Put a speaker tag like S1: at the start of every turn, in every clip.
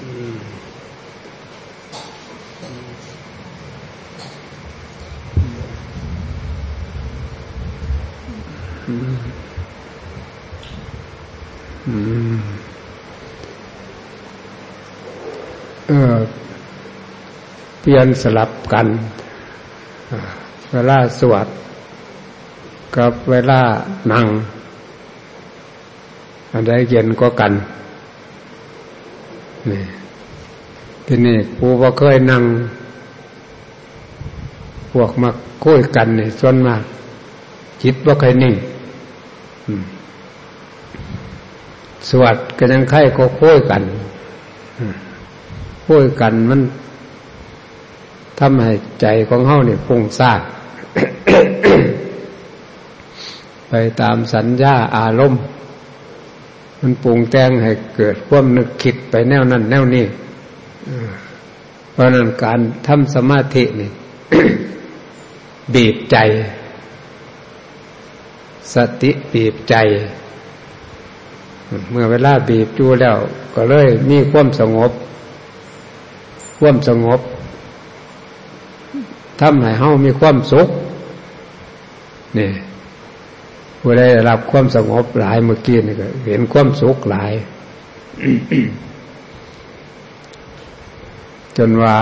S1: เออเปลี่ยนสลับกัน เวลาสวดกับเวลานั่ง อันใดเย็นก็กัน นี่ที่นี่ผู้ว่าเคยนั่ง พวกมาคุยกันนี่ส่วนมาก จิตว่าเคยนิ่งสวดก็ยังไข่ก็คุยกันคุยกันมันทำให้ใจของเฮาเนี่ยฟุ้งซ่านไปตามสัญญาอารมณ์ มันปรุงแต่งให้เกิดความนึกคิด ไปแนวนั้นแนวนี้เพราะนั้นการทำสมาธินี่บีบใจ สติบีบใจ เมื่อเวลาบีบจูแล้ว ก็เลยมีความสงบ ความสงบทำให้เฮามีความสุขนี่ผู้ได้รับความสงบหลายเมื่อกี้นี่ก็ เห็นความสุขหลาย จนว่า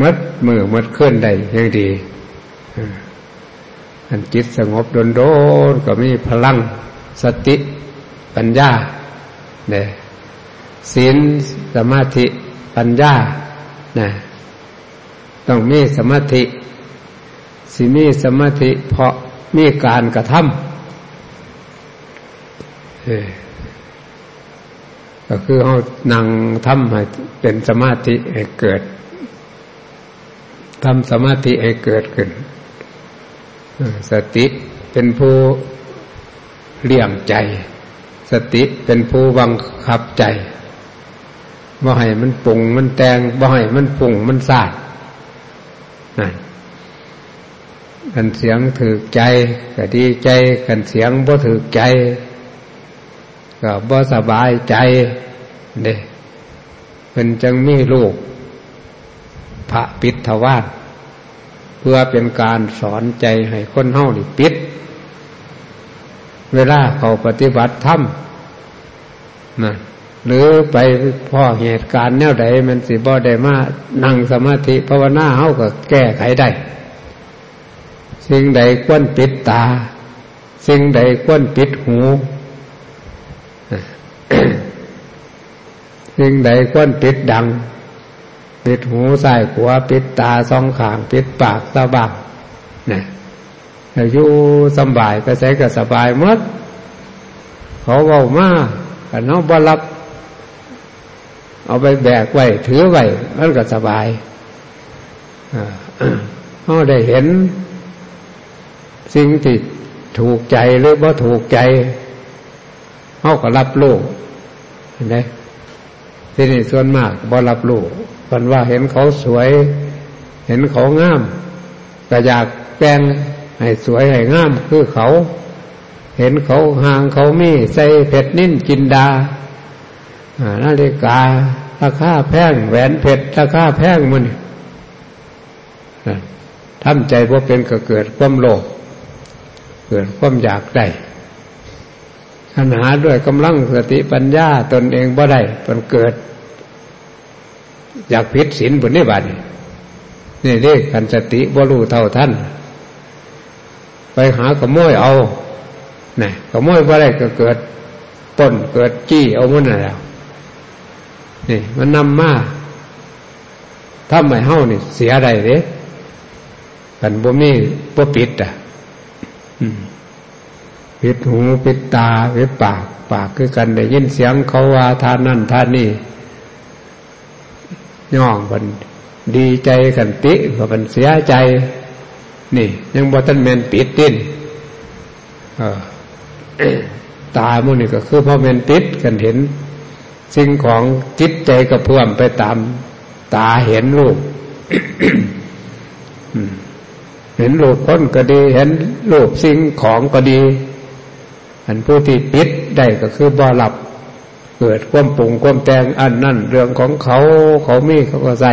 S1: มัดมือมัดเคลื่อนได้ยังดีอันจิตสงบโดนโดนก็มีพลังสติปัญญาเนี่ยศีลสมาธิปัญญานะต้องมีสมาธิสิมีสมาธิเพราะมีการกระทำ ก็คือเขานั่งทำให้เป็นสมาธิให้เกิดทำสมาธิให้เกิดขึ้น สติเป็นผู้เลี่ยงใจ สติเป็นผู้บังคับใจบ่ให้มันปุงมันแตงบ่ให้มันปุงมันสาดนั่นกันเสียงถือใจก็ดีใจกันเสียงบ่ถือใจ ก็บ่สบายใจเด้เป็นจังมีลูก พระปิดทวารเพื่อเป็นการสอนใจให้คนเฮานี่ปิด เวลาเขาปฏิบัติธรรมนะหรือไปพ่อเหตุการณ์แนวใดมันสิบ่ได้มานั่งสมาธิภาวนาเฮาก็แก้ไขได้ สิ่งใดควรปิดตา สิ่งใดควรปิดหู สิ่งใดควรปิดดัง ปิดหูใส่หัวปิดตาสองขาง ปิดปากสะบังนะอายู่สบายไปใส่ก็สบายมด เขาเบามากันน้องบรับ เอาไปแบกไว้ ถือไว้มันก็สบายเขาได้เห็น สิ่งที่ถูกใจหรือว่าถูกใจ เขาก็รับรู้เห็นไหมที่นี่ส่วนมากบ่รับรู้กันว่าเห็นเขาสวย เห็นเขางามก็อยากแปลงให้สวยให้งามคือเขา เห็นเขาห่างเขามีใส่เพชรนิ่นจินดานาฬิการาคาแพงแหวนเพชรราคาแพงมันทำใจพวกเป็นก็เกิดความโลภเกิดความอยากได้ ปัญหาด้วยกำลังสติปัญญาตนเองบ่ได้มันเกิด อยากพิษศีลบุญนิบัตินี่เรียกกันสติบ่รู้เท่าท่าน ไปหาขโมยเอานี่ขโมยบ่ได้ก็เกิดต้นเกิดจี้เอามันแล้วนี่ มันนำมาถ้าไม่เฮ้านี่ เสียอะไรเด้กันบ่มีบ่ปิดอะ ปิดหูปิดตาปิดปาก ปากคือกันได้ยินเสียงเขาว่าทานนั่นทานนี่ย่องมันดีใจกันติก็มันเสียใจ นี่ ยังบอทันแมนปิดดิ้นตาโมนี่ก็คือพอแมนปิดกันเห็น สิ่งของจิตใจก็เพื่อมไปตาม ตาเห็นรูปเห็นรูปคนก็ดี เห็นรูปสิ่งของก็ดี อันผู้ที่ปิดได้ก็คือบ่หลับ เกิดความปุงความแตงอันนั่นเรื่องของเขาเขามีเขาก็ใส่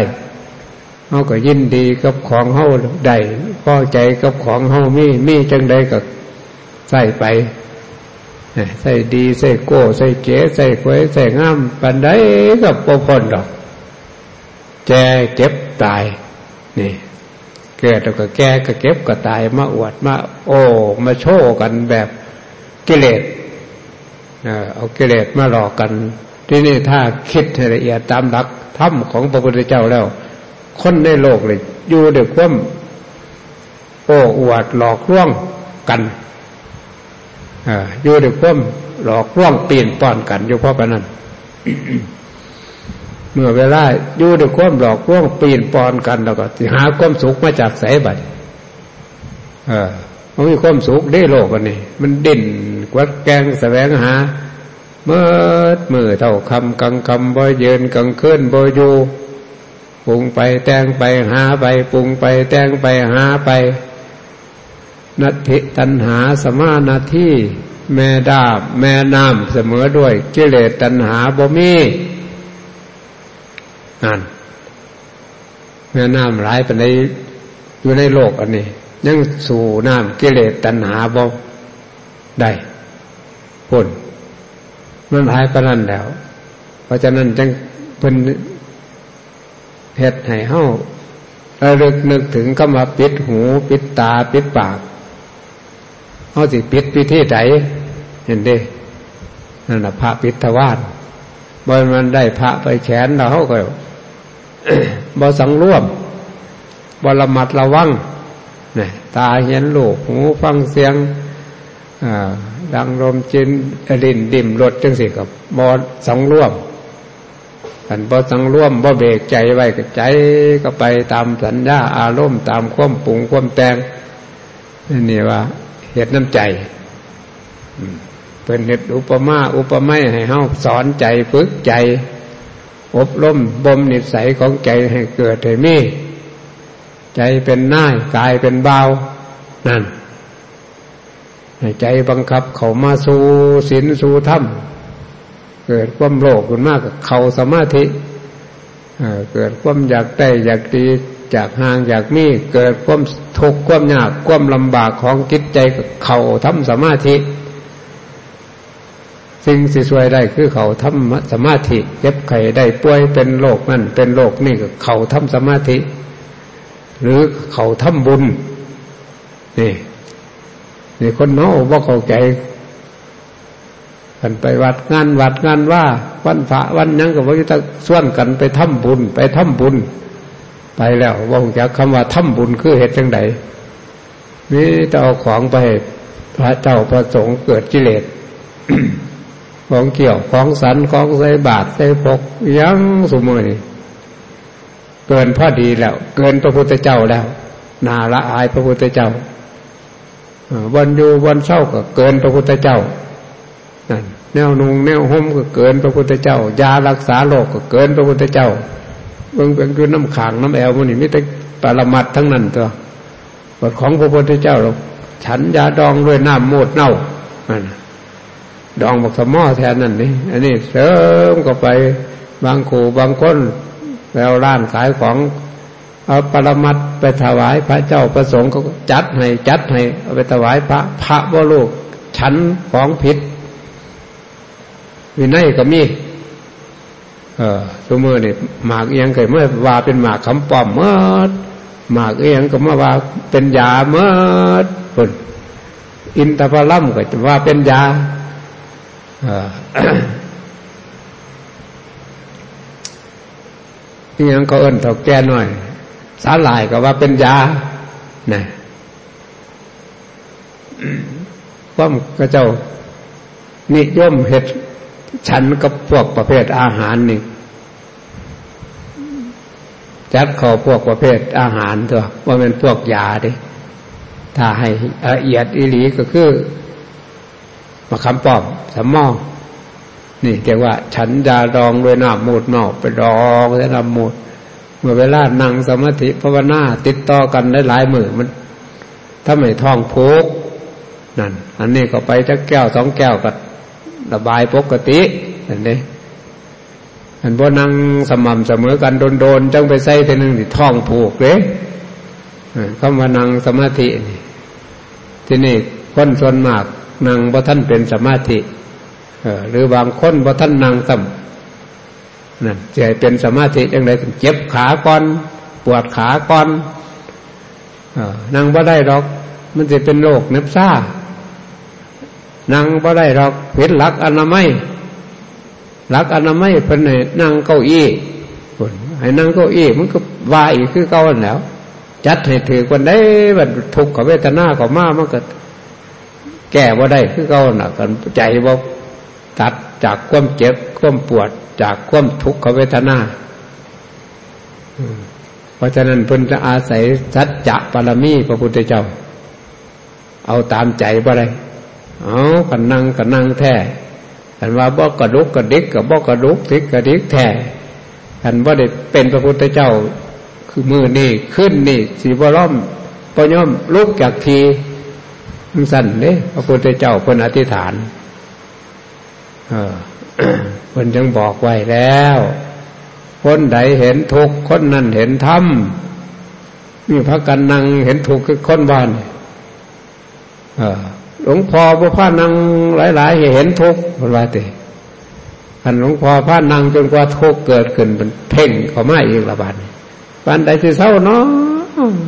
S1: เขาก็ยินดีกับของเขาได้พอใจกับของเขามีมีจังใดก็ใส่ไปใส่ดีใส่โก้ใส่เก๋ใส่ควยใส่งามปันได้กับปพนดอก แจเจ็บตาย นี่ เกิดแล้วก็แก่ก็เก็บก็ตายมาอวดมา โอ้ มาโชว์กันแบบ กิเลสเอากิเลสมาหลอกกัน ที่นี่ถ้าคิดละเอียดตามหลักธรรมของพระพุทธเจ้าแล้ว คนในโลกเลยอยู่ด้วยความโอ้อวดหลอกลวงกันอยู่ด้วยความหลอกลวงเปลี่ยนป้อนกันอยู่เพราะปนั้นเมื่อเวลาอยู่ด้วยความหลอกลวงปีนปอนกันแล้วก็หาความสุขมาจากสายบัตรเออ มันมีความสุขได้โลกกันนี่มันดิ่นกวัดแกงแสวงหาเมื่อมือเท่าคำกังคำบ่เยินกังเคลื่อนบ่อยู่ปรุงไปแต่งไปหาไปปรุงไปแต่งไปหาไป นัตถิตันหาสมานาที่แม่ดาบแม่น้ำเสมอด้วยกิเลสตันหาบ่มีนั่นแม่น้ำหลายไปในอยู่ในโลกอันนี้ ยังสู่น้ำกิเลสตัณหาบ่ได้พ้นมันหายไปนั่นแล้ว เพราะฉะนั้นจึงเป็นเหตุให้เฮาระลึกนึกถึงก็มาปิดหูปิดตาปิดปากเฮาสิปิดพิธีไหนเห็นดินั่นแหะพระปิดทวารบอยมันได้พระไปแขนเราเขาก็บ่สังรวมบ่ระมัดระวัง ตาเห็นลูกหูฟังเสียงดังลมจินดินดิ่มรถจังสิกับบ่สังร่วมกันบ่สังร่วมบ่เบรกใจไว้ก็ใจก็ไปตามสัญญาอารมณ์ตามความปรุงความแต่งนี่ว่าเหตุน้ำใจเป็นเหตุอุปมาอุปไมยให้เฮาสอนใจฝึกใจ อบรมบ่มนิสัยของใจให้เกิดให้มี ใจเป็นน่ายกายเป็นเบานั่นใจบังคับเขามาสู่ศีลสู่ธรรมเกิดความโลภขึ้นมากกับเขาสมาธิเกิดความอยากได้อยากดีจากห่างอยากมีเกิดความทุกข์ความยากความลำบากของจิตใจเขาทำสมาธิ สิ่งสิสวยได้คือเขาทำสมาธิเย็บไข่ได้ป่วยเป็นโรคนั่นเป็นโรคนี่ก็เขาทำสมาธิ หรือเขาทำบุญ นี่นี่คนน้อว่าเขาใจกันไปวัดงานวัดงานว่า วันพระวันยังกับว่าจะส่วนกันไปทำบุญ ไปทำบุญ ไปแล้วว่าจากคำว่าทำบุญคือเหตุจังไดนี่จะเอาของไปพระเจ้าประสงค์เกิดกิเลสของเกี่ยวของสันของใส่บาทใส่พกยังสมมติ เกินพอดีแล้ว เกินพระพุทธเจ้าแล้ว นาละอายพระพุทธเจ้าวันอยู่วันเศร้าก็เกินพระพุทธเจ้านั่นแนวนุงแนวห่มก็เกินพระพุทธเจ้า ยารักษาโรคก็เกินพระพุทธเจ้าเบิ่งเป็นคือน้ำขางน้ำแอวมันนี่มิแต่ปรมัดทั้งนั้นตัวบทของพระพุทธเจ้าเราฉันยาดองด้วยน้ำโมดเน่าดองบักสมอแทนนั่นนี่อันนี้เสริมก็ไปบางขู่บางคน แล้วร้านขายของเอาปรมัดไปถวายพระเจ้าประสงค์ก็จัดให้จัดให้เอาไปถวายพระพระบ่ลูกฉันของผิด วินัยก็มี เออสมมตินี่หมากเอียงเกิดเมื่อว่าเป็นหมากคำปอมเมื่อหมากเอียงก็มาว่าเป็นยาเมื่อปุ่นอินทผลัมก็จะว่าเป็นยา นี่ยังก็เอิ้นเถาแก่หน่อย สาหลายก็ว่าเป็นยานะว่าก็เจ้า นิยมเห็ดฉันกับพวกประเภทอาหารนี่จัดขอพวกประเภทอาหารตัวว่าเป็นพวกยาดิถ้าให้ละเอียดอิหลีก็คือมะขาคำปอบสมอง นี่เรียกว่าฉันยาดองด้วยน้ำมูดเมาไปดองด้วยน้ำมูดเมื่อเวลานั่งสมาธิภาวนาติดต่อกันได้หลายมือมัน ถ้าไม่ท้องพุกนั่น อันนี้ก็ไปจักแก้วสองแก้วก็ระบายปกติอันนี้อันบ่นั่งสม่ำเสมอกันโดนๆจังไปใส่ทีนึงที่ท้องผูกเลยคำว่านั่งสมาธินี่ที่นี่คนส่วนมากนั่งบ่ท่านเป็นสมาธิ หรือบางคนบ่ท่านนั่งต่ำนั่นจะเป็นสมาธิจังไรเจ็บขาก่อน ปวดขาก่อนนั่งบ่ได้หรอก มันจะเป็นโรคเน็บซ่านั่งบ่ได้หรอกผิดหลักอนามัยหลักอนามัยเป็นให้นั่งเก้าอี้คนให้นั่งเก้าอี้มันก็วาอีกคือเก้าแล้วจัดให้ถือคนได้บัดทุกข์กับเวทนาของมามันก็แก้ว่าได้คือเก้าหนักกันใจว่า ตัดจากความเจ็บความปวดจากความทุกขเวทนาเพราะฉะนั้นเพิ่นจะอาศัยสัจจะปรมีพระพุทธเจ้า เอาตามใจบ่ได้เอากันนั่งกันนั่งแท้กันว่าบ่กระดุกกระดิกกับบ่กระดุกทิกกระดิกแท้กันว่าได้เป็นพระพุทธเจ้า คือมือนี่ขึ้นนี่สีบร่อมปย่อมลุกจากทีสั่นเนี่ยพระพุทธเจ้าเป็นอธิษฐาน เพิ่นยังบอกไว้แล้ว คนใดเห็นทุกคนนั้นเห็นธรรมนี่พระกันนังเห็นทุกคือคนบ้านหลวงพ่อพระพานังหลาย ๆ เห็นทุกข์คนว่าติอันหลวงพ่อพานังจนกว่าทุกข์เกิดขึ้นเป็นเพ่งเขาไม่อีกละบาดปันใดที่เศร้าเนาะ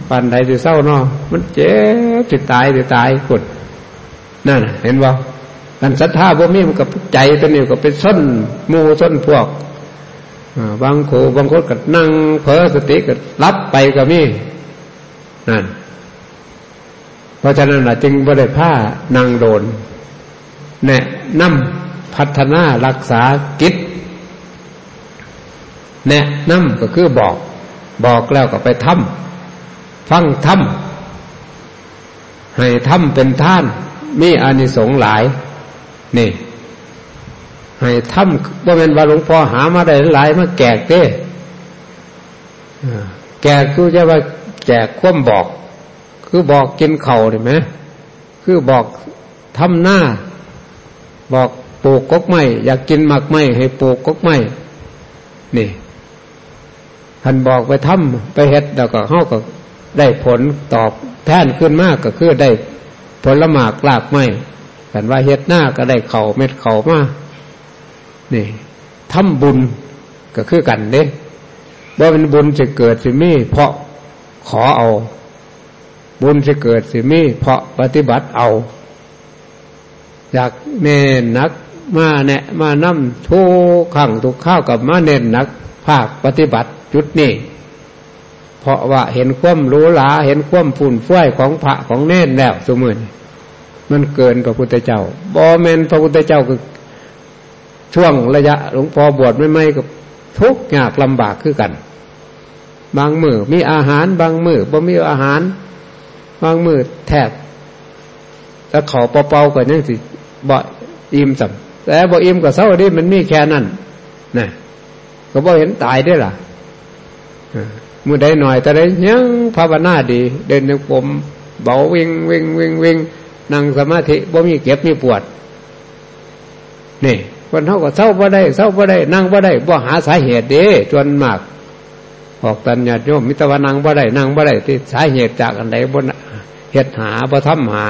S1: ปันใดที่เศร้าเนาะมันเจ็บจิตตายจิตตายกดนั่นเห็นว่ากันศรัทธาบ่มีมันกับใจตัวนี้ก็เป็นส้นมูส้นพวกบางโขบางคนก็นั่งเผลอสติก็รับไปก็มีนั่นเพราะฉะนั้นจึงบริผ้านางโดนแนะนำพัฒนารักษากิจแนะนำก็คือบอก บอกแล้วก็ไปทำฟังทำให้ทำเป็นท่าน มีอานิสงส์หลาย นี่ ให้ทำว่าเป็นว่าหลวงพ่อหามาได้หลายมาแกกเด้แกกคือจะว่าแจกคว่มบอก คือบอกกินเข่าเห็นไหมคือบอกทำหน้า บอกปลูกกกไม้อยากกินหมักไม้ให้ปลูกกกไม้นี่ท่านบอกไปทำไปเฮ็ดแล้วก็เขาก็ได้ผลตอบแทนขึ้นมากก็คือได้ผลละหมากลากไม้ กันว่าเฮ็ดหน้าก็ได้เข่าเม็ดเข่ามากนี่ทำบุญก็คือกันเด้ว่าเป็นบุญจะเกิดสิมี เพราะขอเอา บุญจะเกิดสิมี เพราะปฏิบัติเอา อยากเน้นนักมาแนะมานั่มทุกขังทุกข้าวกับมาเน้นนัก ภาคปฏิบัติจุดนี้เพราะว่าเห็นความรู้หลาเห็นความฝุ่นฟ้ยของพระของเน้นแล้วสมุน มันเกินพระพุทธเจ้าบอเมนพระพุทธเจ้าคือช่วงระยะหลวงพ่อบวชไม่ไม่กับทุกยากลำบากคือกัน บางมือมีอาหารบางมือบ่มีอาหาร บางมือแทบแล้วเขาเป่าๆก่อนยังสิบ่อิ่มสัมแต่บ่อิ่มกับเศร้าดิมันมีแค่นั้นนะก็บ่เห็นตายได้ล่ะมือได้หน่อยแต่ได้ยังภาวนาดี เดินในผมเบาวิ่งวิ่งวิ่งวิ่ง นั่งสมาธิบ่มีเก็บมีปวด นี่คนเท่ากับเศร้าบ่ได้เศร้าบ่ได้ นั่งบ่ได้บ่หาสาเหตุเด้จนมากออกตันญาโยมมิตรวานังบ่ได้นั่งบ่ได้ที่สาเหตุจากอันใดบนเฮ็ดหาบ่ทำหา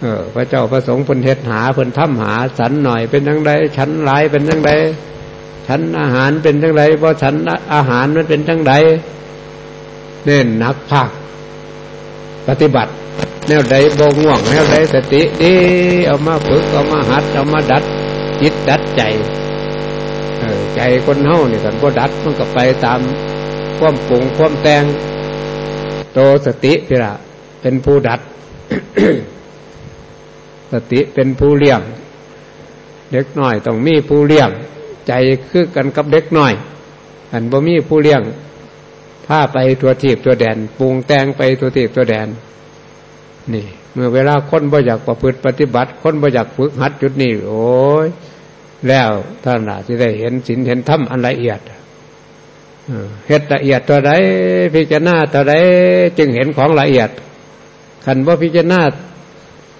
S1: เออ พระเจ้าพระสงฆ์เพิ่นเฮ็ดหาเพิ่นทำหาฉันหน่อยเป็นยังไงฉันหลายเป็นยังไงฉันอาหารเป็นยังไงบ่ฉันอาหารมันเป็นยังไงเน้นนักภาคปฏิบัติ แนวใดบ่ง่วง แนวใดสติดีเอามาฝึกเอามาหัด เอามาดัดจิตดัดใจใจคนเฮานี่กันบ่ดัดมันก็ไปตามความปรุงความแต่งโตสติพิระเป็นผู้ดัด สติเป็นผู้เลี้ยง เด็กน้อยต้องมีผู้เลี้ยง ใจคือกันกับเด็กน้อยอันบ่มีผู้เลี้ยงพาไปตัวทีบตัวแดนปรุงแต่งไปตัวทีบตัวแดน นี่ เมื่อเวลาคนบ่อยากประพฤติปฏิบัติ คนบ่อยากฝึกหัดจุดนี้โอ้ยแล้วท่านอาจจะได้เห็นสินเห็นธรรมอันละเอียดเห็ดละเอียดตัวใดพิจารณาตัวใดจึงเห็นของละเอียดขันว่าพิจารณา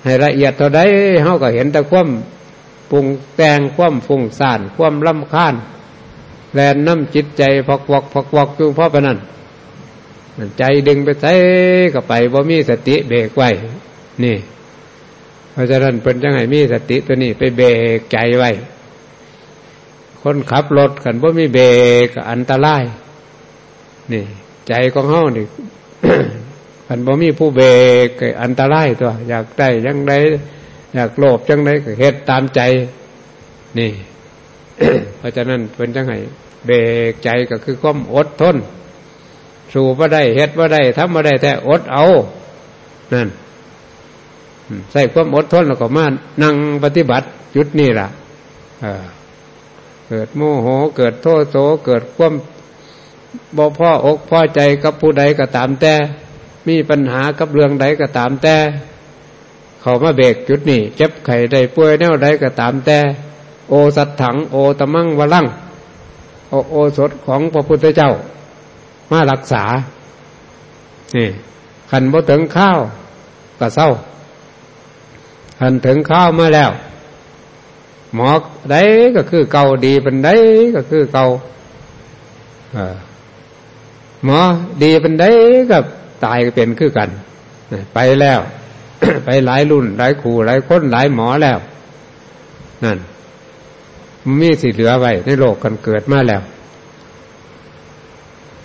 S1: ให้ละเอียดตัวใดเขาก็เห็นแต่ความปรุงแต่งความฟุ้งซ่านความลำคาญแลนน้ำจิตใจพอกวอกพอกวอกจุงพ่อปนั่น ใจดึงไปใส่ก็ไปบ่มีสติเบรกไว้ นี่ เพราะฉะนั้นเป็นจังไงมีสติตัวนี้ไปเบรกใจไว้ คนขับรถกันบ่มีเบรกอันตราย นี่ ใจของเฮานี่กันบ่มีผู้เบรกอันตรายตัว อยากได้ยังไงอยากโลภจังไดก็เฮ็ดตามใจ นี่ เพราะฉะนั้นเป็นจังไงเบรกใจก็คือความอดทน สู่ว่าได้เฮ็ดว่าได้ทำว่าได้ แต่อดเอา นั่นใส่ความอดทนแล้วก็มานั่งปฏิบัติจุดนี้ล่ะเกิดโมโหเกิดโทษโสเกิดความบ่พ่ออกพ่อใจกับผู้ใดก็ตามแต่ มีปัญหากับเรื่องใดก็ตามแต่ เขามาเบกจุดนี้เจ็บไข่ได้ป่วยแนวใดก็ตามแต่ โอสัตถัง โอตะมังวลังโอโอสดของพระพุทธเจ้า มารักษานี่ขันบ่ถึงข้าวก็เศร้าขันถึงข้าวมาแล้ว หมอได้ก็คือเก่าดีเป็นได้ก็คือเก่าหมอดีเป็นได้กับตายก็เป็นคือกัน ไปแล้ว ไปหลายรุ่นหลายครูหลายคนหลายหมอแล้ว นั่นมีสิเหลือไว้ในโลกกันเกิดมาแล้ว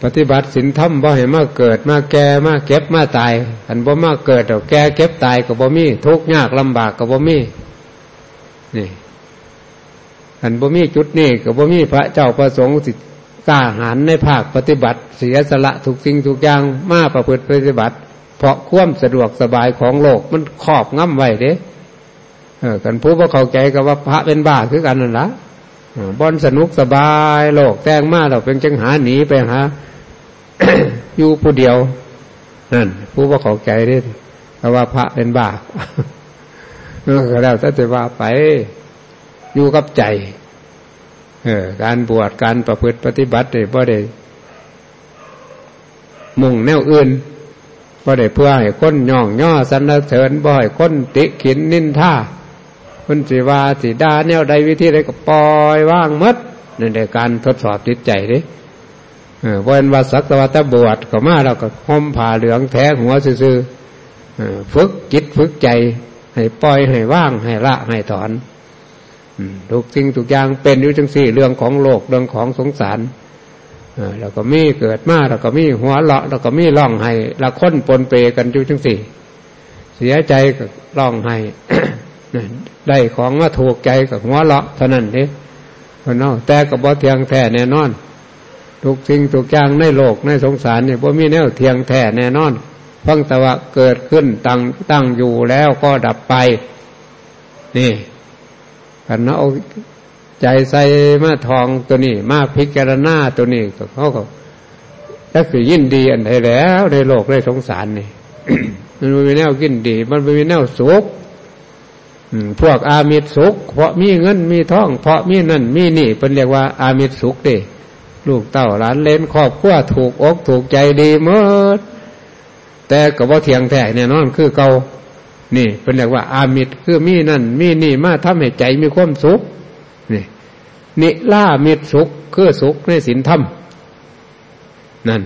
S1: ปฏิบัติสินธรรมบ่เห็นมาเกิดมาแก่มาเก็บมาตายอันบ่มาเกิดเอาแก่เก็บตายกับบ่มีทุกข์ยากลำบากกับบ่มีนี่อันบ่มีจุดนี้กับบ่มีพระเจ้าประสงค์สิกล้าหารในภาคปฏิบัติ เสียสละทุกสิ่งทุกอย่างมาประพฤติปฏิบัติ เพราะความสะดวกสบายของโลกมันครอบงำไว้เด้เออกันผู้ว่าเขาใจกับว่าพระเป็นบ้าคือกันนั่นละ บอนสนุกสบายโลกแต่งมาเราเป็นจังหาหนีไปหาอยู่ผู้เดียวนั่นผู้ว่าเข้าใจเด้เพราะว่าพระเป็นบ้าก็แล้วถ้าจะว่าไปอยู่กับใจ เออ การบวชการประพฤติปฏิบัติเนี่ยบ่ได้มุ่งแนวอื่นบ่ได้เพื่อให้คนย่องย่อสรรเสริญบ่ให้คนติขินนินท่า คนสิวาสิดาแนวใดวิธีใดก็ปล่อยว่างมดในในการทดสอบจิตใจดิเวันว่าสักตะวัตบวชก็มาเราก็ห่มผ่าเหลืองแท้หัวซื่อฝึกจิตฝึกใจ ให้ปล่อยให้ว่างให้ละให้ถอนทุกสิ่งทุกอย่างเป็นอยู่จังสี่ เรื่องของโลกเรื่องของสงสารแล้วก็มีเกิดมาแล้วก็มีหัวเลาะแล้วก็มีร่องให้ละค้นปนเปกันอยู่จังสี่ เสียใจกับร่องให้ ได้ของว่าถูกใจกับหัวเลาะเท่านั้นเองคนนอกแต่กับบ่เทียงแท้แน่นอน ทุกสิ่งทุกอย่างในโลกในสงสารเนี่ยบ่มีแนวเทียงแท้แน่นอนพังแต่ว่าเกิดขึ้นตั้งตั้งอยู่แล้วก็ดับไป นี่กันเนาะใจใส่มาทองตัวนี้ มาพิจารณาตัวนี้ก็เขาก็ก็คือยินดีอันใดแล้วในโลกในสงสารนี่ มันไม่มีแนวกินดี มันไม่มีแนวสุข พวกอามิตรสุข เพราะมีเงินมีทอง เพราะมีนั่นมีนี่เป็นเรียกว่าอามิตรสุขเด้ลูกเต้าหลานเลนครอบครัวถูกอกถูกใจดีเมื่อแต่ก็ว่าเทียงแท้แน่นอนคือเกานี่เป็นเรียกว่าอามิตรคือมีนั่น มีนี่มาทำให้ใจมีความสุขนี่นิล่ามิตรสุขคือสุขในศีลธรรมนั่น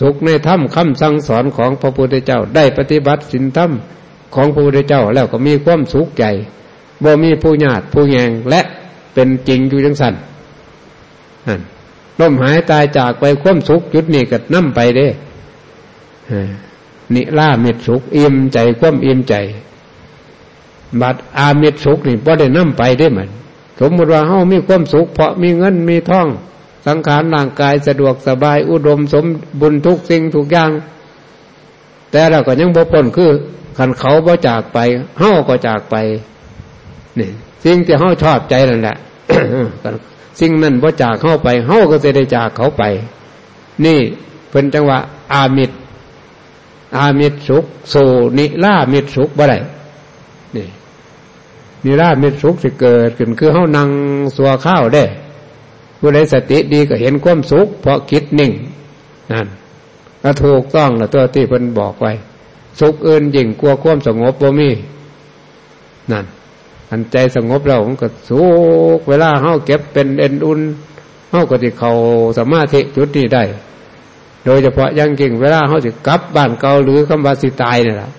S1: สุขในธรรมคำสั่งสอนของพระพุทธเจ้าได้ปฏิบัติศีลธรรม ของพระพุทธเจ้าแล้วก็มีความสุขใจบ่มีผู้ญาติผู้แยงและเป็นจริงอยู่จังสันนั่นล้มหายตายจากไปความสุขจุดนี้ก็นั่มไปเด้นิล่ามิตรสุขอิ่มใจความอิ่มใจ บัดอามิตรสุขนี่บ่ได้นั่มไปได้เหมือนสมมติว่าเฮามีความสุข เพราะมีเงินมีทอง สังขารร่างกายสะดวกสบายอุดมสมบุญทุกสิ่งทุกอย่าง แต่เราก็ยังบ่พ้นคือขันเขาบ่จากไปเฮาก็จากไปนี่สิ่งที่เฮาชอบใจนั่นแหละสิ่งนั้นบ่จากเฮาไปเฮาก็จะได้จากเขาไป นี่เป็นจังหวะอามิตร อามิตรสุขโซนิล่ามิตรสุขบ่ได้นี่นิรามิสุขสิเกิดขึ้นคือเฮานั่งสัวข้าวได้ผู้ใดสติดีก็เห็นความสุขเพราะคิดนิ่งนั่น ถูกต้องละตัวที่เพิ่นบอกไว้ สุขเอื่นยิ่งกลัวความสงบบ่มีนั่น อันใจสงบเรามันก็สุขเวลาเฮาเก็บเป็นเอ็นอุ่นเขาก็ที่เขาสมาธิจุดนี้ได้ โดยเฉพาะยังเก่งเวลาเขาจะกลับบ้านเก่าหรือคำว่าสิตายนี่แหละ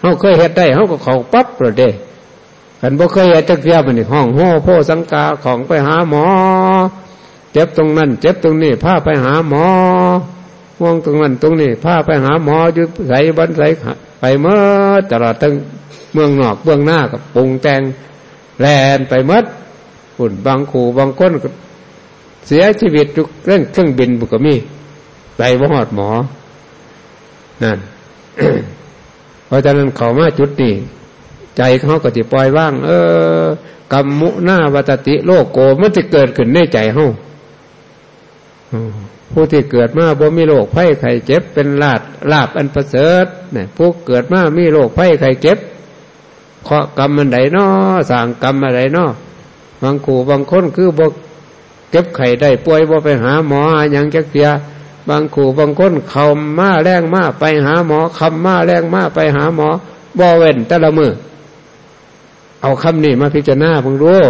S1: เขาเคยเฮ็ดได้เขาก็เขาปั๊บเลยเด้กันบ่เคยเฮ็ดจักเทียมันนี่ห้องโห่โพสังกาของไปหาหมอ เจ็บตรงนั้น เจ็บตรงนี้พาไปหาหมอ ห่วงตรงนั้นตรงนี้พาไปหาหมออยู่ใส่บันใส่ไปเมื่อตลอดทั้งเมืองนอกเมืองหน้ากับปรุงแต่งแลนไปมดฝุ่นบางขู่บางก้นเสียชีวิตทุกเรื่องเครื่องบินบุกมีไปบ่หอดหมอ นั่น เพราะฉะนั้นเขามาจุดนี้ใจเขาก็จะปล่อยว่าง เออกรรมุหน้าวัตติโลกโกมันจะเกิดขึ้นในใจเขา ผู้ที่เกิดมาบ่มีโรคไข้ไข้เจ็บ เป็นลาดลาบอันประเสริฐเนี่ยผู้เกิดมามีโรคไข้ไข้เจ็บเคาะกรรมมันไดนอสั่งกรรมอะไรนอบางขู่บางคนคือบอกเก็บไข่ได้ป่วยบ่ไปหาหมออย่างจักเดียบางขู่บางคนคำมาแรงมาไปหาหมอคำมาแรงมาไปหาหมอบ่เว้นแต่ละมือเอาคำนี้มาพิจารณาเพิ่งรู้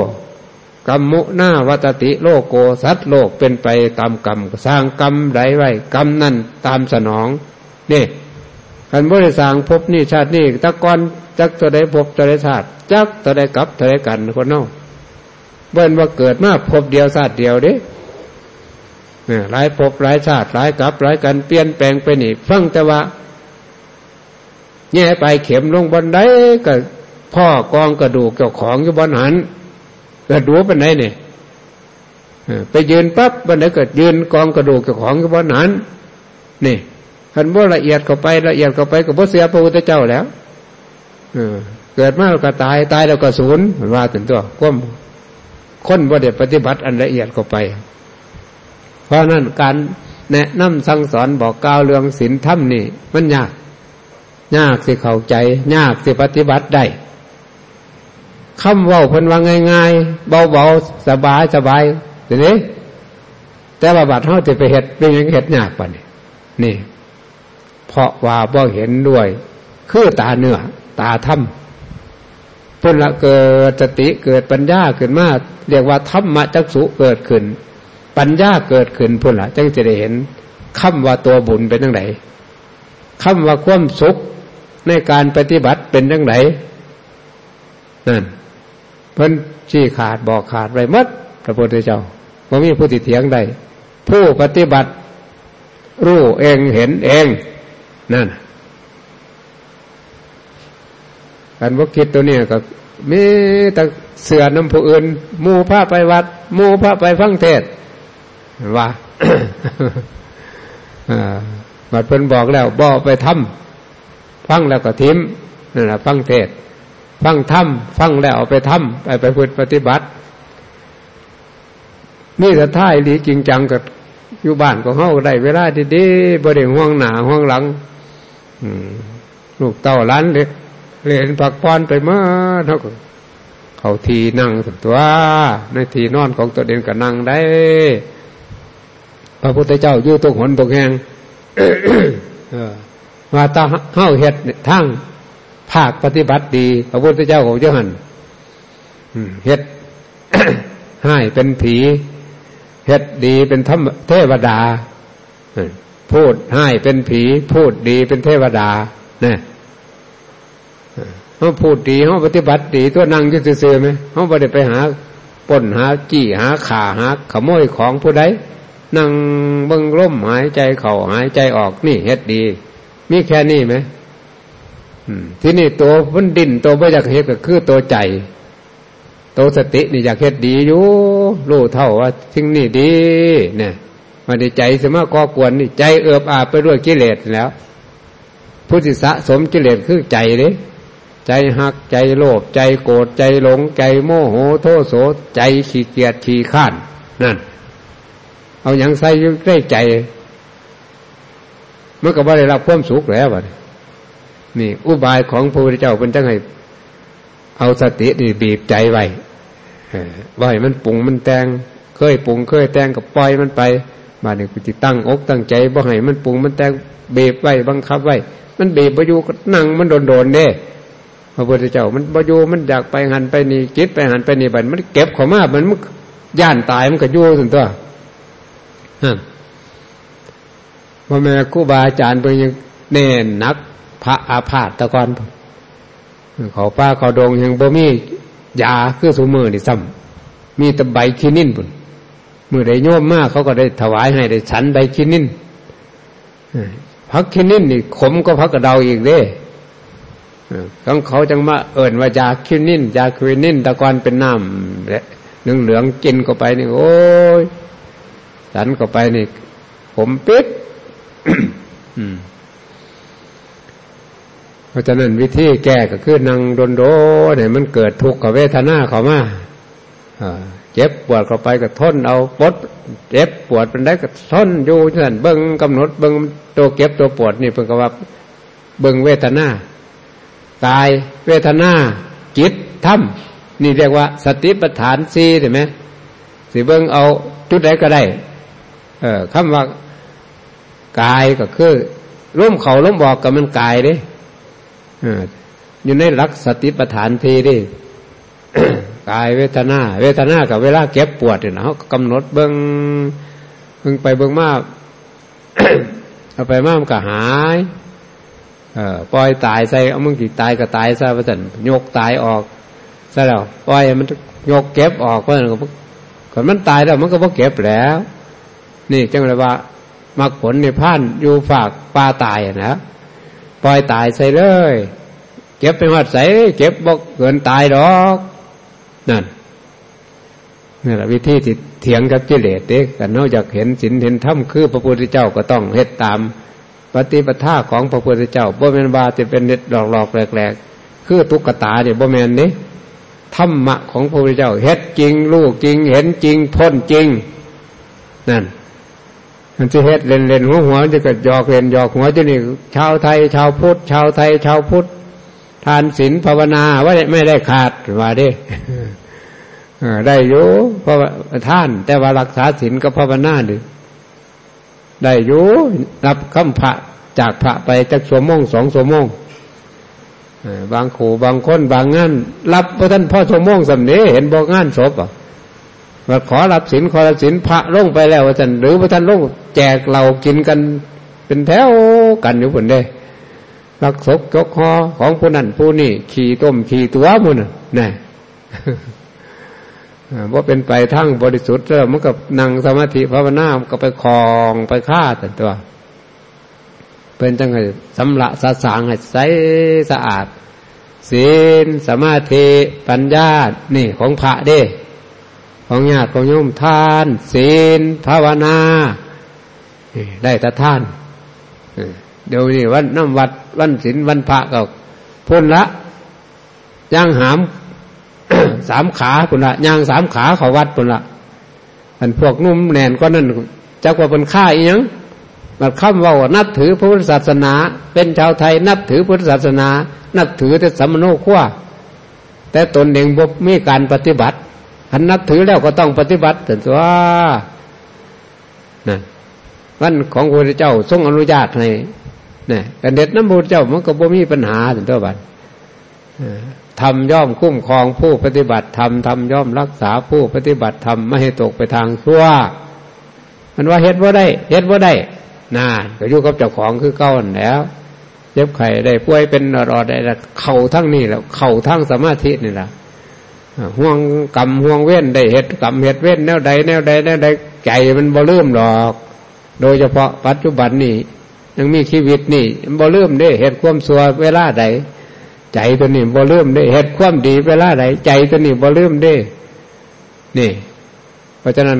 S1: กรรมมุหน้าวัตติโลกโกสัตโลกเป็นไปตามกรรมสร้างกรรมใดไว้ กรรมนั่นตามสนองนี่ขันบริสางพบนี่ชาตินี่ตะกอนจักตัวใดพบตัวใดชาติจักตัวใดกลับตัวใดกันคนนอกเบิ้นว่าเกิดมาพบเดียวชาติเดียวเด้หลายพบหลายชาติหลายกลับหลายกันเปลี่ยนแปลงไปนี่ฟังแต่ว่าแง่ไปเข็มลงบนไดก็พ่อกองกระดูกเจ้าของอยู่บนหัน กระดูกเป็นไหนเนี่ยไปยืนปั๊บบันไดเกิดยืนกองกระดูกเจ้าของอยู่บนหันนี่ขันบ่ละเอียดเข้าไปละเอียดเข้าไปกับบ่เสียพระพุทธเจ้าแล้วเกิดมาแล้วก็ตายตายแล้วก็สูญว่าถึงตัวก้มคนบ่เด็ดปฏิบัติอันละเอียดเข้าไป เพราะนั้นการแนะนำสั่งสอนบอกกล่าวเรื่องศีลธรรมนี่ มันยาก ยากสิเข้าใจ ยากสิปฏิบัติได้ คำว่าเพิ่นว่าง่ายๆเบาๆสบายสบายทีนี้แต่ว่าบัดเฮาจะไปเห็ดเป็นยังเห็ดยากป่ะนี่นี่ เพราะว่าบ่เห็นด้วย คือตาเนื้อตาถ้ำเพิ่นละเกิดสติเกิดปัญญาขึ้นมาเรียกว่าธรรมะจักสุเกิดขึ้น ปัญญาเกิดขึ้นเพิ่นละจึงจะได้เห็นคำว่าตัวบุญเป็นยังไงคำว่าความสุขในการปฏิบัติเป็นยังไงนั่น พิ่นชี้ขาดบอกขาดไรมัดพระพุทธเจ้าว่มีผู้ติเถียงใดผู้ปฏิบัติ รู้เองเห็นเอง นั่นการวกคิดตัวนี้ก็มีแต่เสือน้ำผู้อื่นมูพาไปวัด มูพาไปฟังเทศว่าบัดเพิ่นบอกแล้วบ่ไปทำฟังแล้วก็ทิ้มนั่นแหละฟังเทศ ฟังธรรมฟังแล้วเอาไปทำไปไปพูดปฏิบัติ นี่ถ้าท่ายดีจริงจังกับอยู่บ้านของเฮาได้เวลาดีๆบริห่วงหนาห่วงหลังลูกเต่าล้านเล็กเรียนผักพรไปเมื่อเท่าเขาทีนั่งสตัวในทีนอนของตัวเองก็นั่งได้ พระพุทธเจ้าอยู่ตรงหนตรงแหงว่าตาเฮ้าเห็ดทั้ง ภาคปฏิบัติดี พระพุทธเจ้าของเจ้าหันเฮ็ดให้เป็นผีเฮ็ดดีเป็นเทวดาพูดให้เป็นผีพูดดีเป็นเทวดาเนี่ยเขาพูดดีเขาปฏิบัติดีตัวนั่งจะเสื่อไหมเขาไม่ได้ไปหาป่นหาจี้หาขาหาขโมยของผู้ใดนั่งเบิ้งร่มหายใจเข่าหายใจออกนี่เฮ็ดดี มีแค่นี้ไหม ที่นี่ตัวมันดินตัวไม่อยากเฮ็ดก็คือตัวใจ ตัวสตินี่อยากเฮ็ดดีอยู่รู้เท่าว่าทิ้งนี่ดี เนี่ยมันในใจสมากอกวนนี่ใจเอือบอาบไปด้วยกิเลสแล้วผู้ที่สะสมกิเลสคือใจเลยใจหักใจโลภใจโกรธใจหลงใจโมโหโทโสใจขี้เกียจขี้ข้านนั่น เอาอย่างใส่ได้ใจเมื่อกับว่าได้รับความสุขแล้ววะนี่ นี่อุบายของพระพุทธเจ้าเป็นจังให้เอาสตินี่บีบใจไว้ไว้มันปุงมันแตงเคยปุงเคยแตงกับปล่อยมันไปมาเนี่ยติตั้งอกตั้งใจบ่ให้มันปุงมันแตงบีบไว้บังคับไว้ มันบีบประยุก็นั่งมันโดนโดนเน่พระพุทธเจ้า มันประยุมันอยากไปหันไปนี่จิตไปหันไปนี่บันมันเก็บขอมามันมันย่านตายมันก็ยู่สิตัวฮะพ่อแม่ครูบาอาจารย์เป็นยังเน่นนัก พระอาพาธตะกอนเขาป้าเขาดงยังบ่มียาคือสมือนี่ซ้ำมีแต่ใบคินินปุ่นมือได้โยมมากเขาก็ได้ถวายให้ได้ฉันใบคินินพักคินินนี่ขมก็พักกระเดาอีกเด้ของเขาจังมาเอิ่นว่ายาคินินยาคินินตะกอนเป็นน้ำเหลืองเหลืองกินเข้าไปนี่โอ้ยฉันเข้าไปนี่ผมปิด เพราะฉะนั้นวิธีแก้ก็คือนั่งโดนโดเนี่ยมันเกิดทุกขเวทนาเขามาเจ็บปวดเข้าไปก็ทนเอาปดเจ็บปวดเป็นได้ก็ทนอยู่นั่นเบิ้งกำหนดเบิ้งตัวเก็บตัวปวดนี่เพิ่งกว่าเบิ้งเวทนากายเวทนาจิตธรรมนี่เรียกว่า สติปัฏฐานสีเห็นไหมสิเบิ้งเอาจุดใดก็ได้ เออคำว่ากายก็คือร่มเขาร่มบอกกับมันกายดิ อยู่ในหลักสติปัฏฐานทีดิกายเวทนา เวทนากับเวลาเก็บปวดเนี่ยเขากำหนดเบิ้งเบิ้งไปเบิ้งมากเอาไปมากมันก็หายเออปล่อยตายใส่เอามึงกี่ตายก็ตายซะพระสันยกตายออกซะแล้วปล่อยมันยกเก็บออกเพราะนั้นก็มันตายแล้วมันก็บ่เก็บแล้ว นี่จังเลยว่ามรรคผลในพานอยู่ฝากปลาตายนะ ปล่อยตายใส่เลย เก็บไปหัดใส่เก็บบกเกินตายดอกนั่นนี่แหละวิธีที่เถียงกับกิเลสเด็กกันนอกจากเห็นศีลเห็นธรรมคือ พระพุทธเจ้าก็ต้องเฮ็ดตาม ปฏิปทาของพระพุทธเจ้าบ่แมนบาจะเป็นเด็ดหลอกหลอกแหลกๆคือตุกตาเนี่ยบ่แมนนี้ธรรมะของพระพุทธเจ้าเฮ็ดจริงลูกจริง เห็นจริงพ้นจริงนั่น มันจะเฮ็ดเล่นเล่นหัวหัวจะเกิดยอกเล่นยอกหัวจะนี่ชาวไทย ชาวพุทธชาวไทย ชาวพุทธทานศีลภาวนาว่าไม่ได้ขาดว่าดิได้อยู่เพราะท่าน แต่ว่ารักษาศีลก็ภาวนาดิได้อยู่รับคำพระจากพระไปจากสวโมงสองสวโมงบางขู่บางคนบางงาน รับพระท่านพ่อสวโมงสำเนีเห็นบอกงานศพอะ ว่าขอรับศีลขอรับศีลพระลงไปแล้วว่าท่านหรือพระท่านลงแจกเรากินกัน เป็นแถวกันอยู่บนได้รักศกยกคอของผู้นั้นผู้นี้ขี่ต้มขี่ตัวมุนนี่ว่าเป็นไปทั้งบริสุทธิ์แล้วมันกับนั่งสมาธิภาวนาก็ไปคลองไปฆ่าแต่ตัวเป็นจังไงสำละสะสางให้ใสสะอาดศีลสมาธิปัญญา นี่ของพระเด้ ของญาติของโยมทานศีลภาวนาได้แต่ท่านเดี๋ยวนี้วันน้ำวัดวันศีลวันพระก็พ้นละย่างหามสามขาปุ่นละย่างสามขาเขาวัดปุ่นละอันพวกนุ่มแน่นก็นั่นจักว่าเป็นข้าอีหยังมันคำว่านับถือพระพุทธศาสนา เป็นชาวไทย นับถือพุทธศาสนา นับถือแต่สัมโนขั้วแต่ตนเองบ่มีการปฏิบัติ อันนับถือแล้วก็ต้องปฏิบัติแต่ว่านั่นวันของพระเจ้าทรงอนุญาตให้เนี่ยกันเด็ดน้ำพระเจ้ามันก็บ่มีปัญหาถึงตัวบัดทำย่อมคุ้มครองผู้ปฏิบัติธรรมทำย่อมรักษาผู้ปฏิบัติธรรมไม่ให้ตกไปทางชั่วมันว่าเฮ็ดว่าได้เฮ็ดว่าได้น่าก็อยู่กับเจ้าของคือเก้าแล้วเจ็บไข่ได้ป่วยเป็นรอได้เข่าทั้งนี้แล้ว เข่าทั้งสมาธินี่แหละ ห่วงกรรมห่วงเว้นได้เหตุกรรมเหตุเว้นแนวใดแนวใดแนวใดใจมันบ่ลืมหรอก โดยเฉพาะปัจจุบันนี่ยังมีชีวิตนี่บ่ลืมได้เหตุความสัวเวลาใด ใจตัวนี้บ่ลืมได้เหตุความดีเวลาใดใจตัวนี้บ่ลืมได้ นี่ เพราะฉะนั้น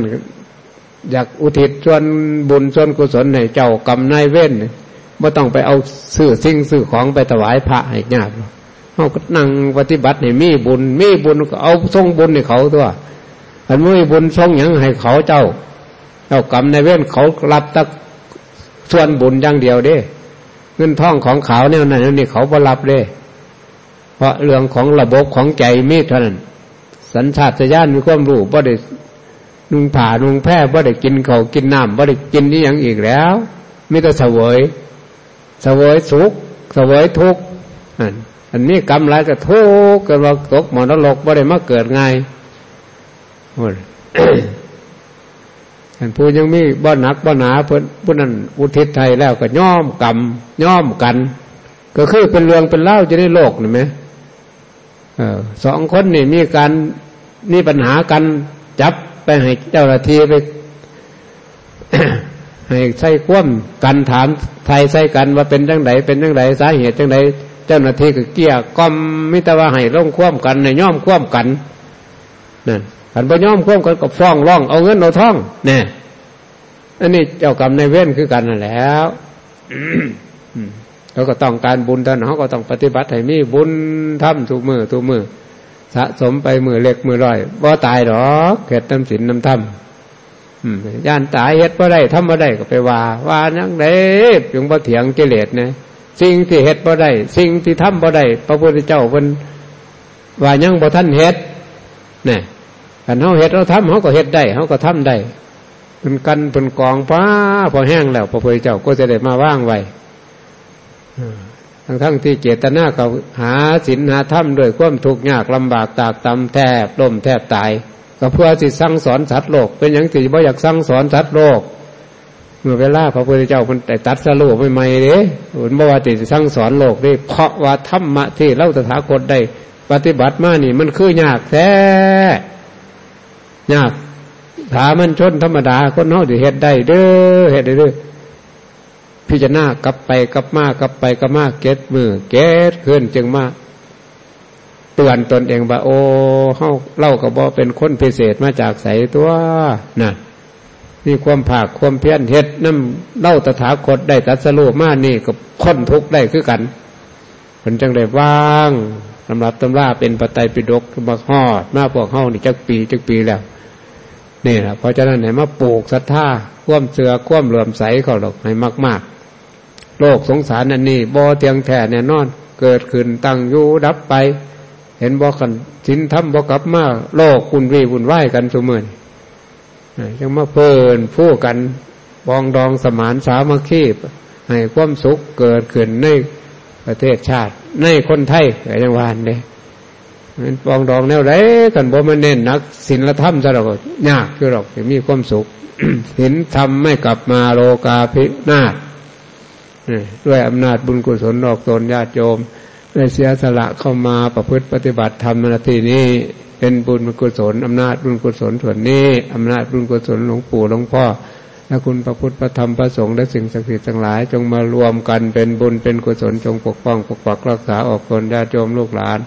S1: อยากอุทิศส่วนบุญส่วนกุศลให้เจ้ากรรมนายเว้นไม่ต้องไปเอาซื้อสิ่งซื้อของไปถวายพระให้ญาติ เขาก็นั่งปฏิบัติให้มีบุญ มีบุญก็เอาส่งบุญให้เขาตัวอันไม่มีบุญส่งอย่างให้เขาเจ้าเจ้ากรรมในเว้นเขารับตักส่วนบุญอย่างเดียวเด้ เงินทองของเขาเนี่ยนั่นนี่เขาบ่รับเด้ เพราะเรื่องของระบบของใจมีเท่านั้น สัญชาตญาณมีความรู้บ่ได้นุ่งผ่านุ่งแพร่บ่ได้กินเขากินน้ำบ่ได้กินนี่อย่างอีกแล้วไม่ต้องเสวย เสวยสุข เสวยทุกข์ อันนี้กรรมไรก็ทุกข์กันว่าตกหมอนรกบ่ได้มาเกิดไงอันผู้ยังมีบ่หนักบ่หนาเพื่อนผู้นั้นอุทิศไทยแล้วก็ย่อมกรรมย่อมกัน ก็คือเป็นเรื่องเป็นเล่าจะได้โลกนี่ไหมสองคนนี่มีการนี่ปัญหากันจับไปให้เจ้าหน้าที่ไปให้ใส่คว่ำกันถามไทยใส่กันว่าเป็นจังไดเป็นจังไดสาเหตุจังได จ้าหน้าที่ก็เกี้ยก้มมิตรว่าให้ล่องคว่ำกันในย่อมคว่ำกันนั่นกันไปย่อมคว่ำกันก็ฟ้องร้อง เอาเงินเอาทองเนี่ยอันนี้เจ้ากรรมในเว้นคือกันนั่นแล้วเขาก็ต้องการบุญท่านเขาก็ต้องปฏิบัติให้มีบุญทำทุกมือทุกมือสะสมไปมือเล็กมือร้อยบ่ตายหรอกเกิดน้ำสินน้ำธรรมย่านตายเฮ็ดบ่ได้ทำบ่ได้ก็ไปว่า ว่ายังไดยังบ่เถียงกิเลสนะ สิ่งที่เฮ็ดบ่ได้สิ่งที่ทำบ่ได้พระพุทธเจ้าเพิ่นว่ายังบ่ท่านเฮ็ดเนี่ยกันเฮาเฮ็ดเราทำเขาก็เฮ็ดได้เขาก็ทำได้เป็นกันเป็นกองป้าพอแห้งแล้ว พระพุทธเจ้าก็จะได้มาว่างไว้ทั้งทั้งที่เจตนาเขาหาศีลหาธรรมด้วยความทุกข์ยากลำบากตากตำแทบล่มแทบตาย ก็เพื่อสิสั่งสอนสัตว์โลก เป็นอย่างที่บ่อยากสั่งสอนสัตว์โลก เมื่อเวลาพระพุทธเจ้ามันแต่ตัดสรุปใหม่ๆเลยมันบอกว่าติสั่งสอนโลกได้เพราะว่าธรรมะที่เล่าตถาคตได้ ปฏิบัติมานี่ มันคือยากแท้ยากถามันชนธรรมดาคนนอกที่เฮ็ดได้เด้อเฮ็ดได้เด้อพิจารณากลับไปกลับมากลับไปกลับมาเก็ดมือเก็ดขึ้นจึงมาเตือนตนเองว่าโอ้เฮาเล่ากับบ่เป็นคนพิเศษมาจากใสตัวน่ะ นี่ความผากความเพียรเฮ็ดน้ำเล่าตถาคตได้ตัสรุปมานี่กับค้นทุกได้คือกันมันจังได้ว่างสำหรับตำราเป็นปไตยปิฎกมาหอดมาพวกเฮานี่จักปีจักปีแล้วนี่แหละเพราะฉะนั้นไหนมาปลูกศรัทธาคว่มเสือคว่มเหลื่อมใสเขาหรอกให้มาก ๆ โลกสงสารนั่นนี่บ่เตียงแท่แน่นอน เกิดขึ้นตั้งอยู่ดับไป เห็นบ่กันสินทำบ่กลับมาโลกคุณวีวุ่นวายกันสมือน ยังมาเพลินพูดกันบองดองสมานสามัคคีให้ความสุขเกิดขึ้นในประเทศชาติ ในคนไทยอย่างวานเลยมันปองดองแนวไรกันบ่มันเน้นนักศีลธรรมซะหรอกยากคือหรอกจะมีความสุขศีลธรรมไม่กลับมาโลกาภินาศด้วยอำนาจบุญกุศลออกตนญาติโยมได้เสียสละเข้ามาประพฤติปฏิบัติธรรมนาทีนี้ เป็นบุญกุศลอำนาจบุญกุศลส่วนนี้อำนาจบุญกุศลหลวงปู่หลวงพ่อและคุณพระพุทธพระธรรมพระสงฆ์และสิ่งศักดิ์สิทธิ์ทั้งหลาย จงมารวมกันเป็นบุญเป็นกุศลจงปกป้องปกปักรักษาออกตนญาติโยมลูกหลาน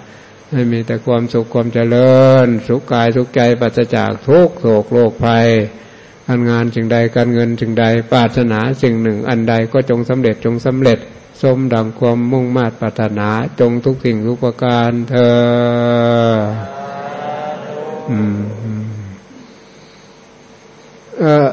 S1: ให้มีแต่ความสุขความเจริญ สุขกายสุขใจปัสจากทุกโศกโรคภัยการงานสิ่งใดการเงินสิ่งใดปาถนาสิ่งหนึ่ง อันใดก็จงสำเร็จจงสำเร็จสมดังความมุ่งมา่ปรารถนาจงทุกสิ่งทุกประการเธอ อืมเออ